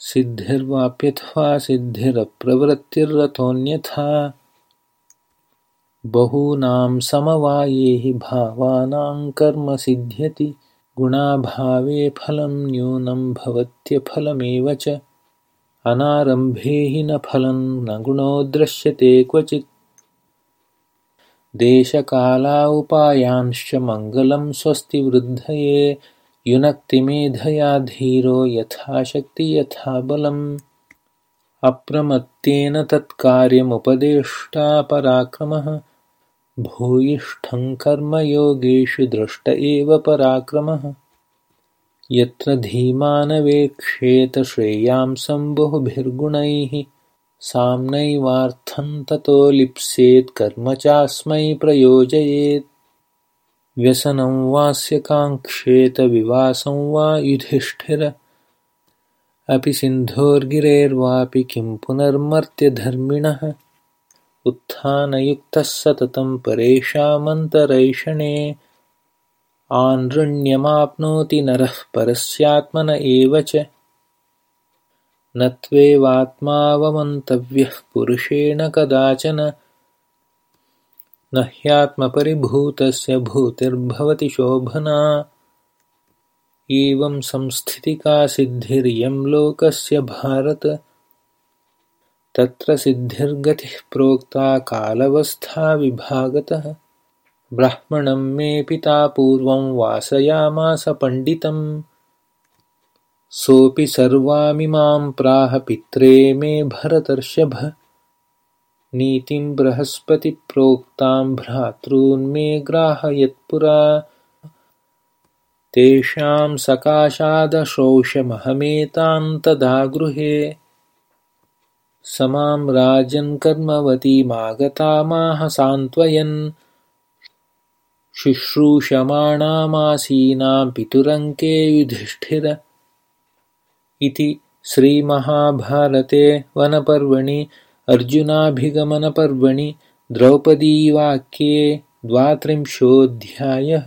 सिद्धिर्वाप्यथवा सिद्धिरप्रवृत्तिर्रथोऽन्यथा। बहूनां समवाये हि भावानां कर्म सिद्ध्यति गुणाभावे फलं न्यूनं भवत्यफलमेव च। अनारम्भे हि न फलं न गुणो दृश्यते क्वचित्। देशकाला उपायांश्च मङ्गलं युनक्तिमेधया धीरो यथाशक्ति यथा बलम् अप्रमत्तेन तत्कार्यमुपदेष्टा पराक्रमः भूयिष्ठं कर्मयोगेषु दृष्ट एव पराक्रमः। यत्र धीमानवेक्षेत श्रेयांसं बहुभिर्गुणैः साम्नैवार्थं ततो लिप्स्येत् कर्म चास्मै प्रयोजयेत् व्यसनं वास्य काङ्क्षेत विवासं वा युधिष्ठिर। अपि सिन्धोर्गिरेर्वापि किं पुनर्मर्त्यधर्मिणः उत्थानयुक्तः सततं परेषामन्तरैषणे। आनृण्यमाप्नोति नरः परस्यात्मन एव च। न त्वेवात्मावमन्तव्यः पुरुषेण कदाचन न ह्यात्मपरिभूतस्य भूतिर्भवति शोभना। एवं संस्थितिका सिद्धिरियं लोकस्य भारत। तत्र सिद्धिर्गतिः प्रोक्ता कालवस्थाविभागतः ब्राह्मणं मे पिता पूर्वं वासयामास पण्डितम्। सोऽपि सर्वामिमां प्राह पित्रे मे भरतर्षभ नीतिं बृहस्पतिप्रोक्तां भ्रातॄन्मे ग्राहयत्पुरा। तेषां सकाशादशोषमहमेतान्तदा गृहे। स मां राजन्कर्मवतीमागतामाह सान्त्वयन्। शुश्रूषमाणामासीनां पितुरङ्के युधिष्ठिर। इति श्रीमहाभारते वनपर्वणि अर्जुनाभिगमनपर्वणि द्रौपदीवाक्ये द्वात्रिंशोऽध्यायः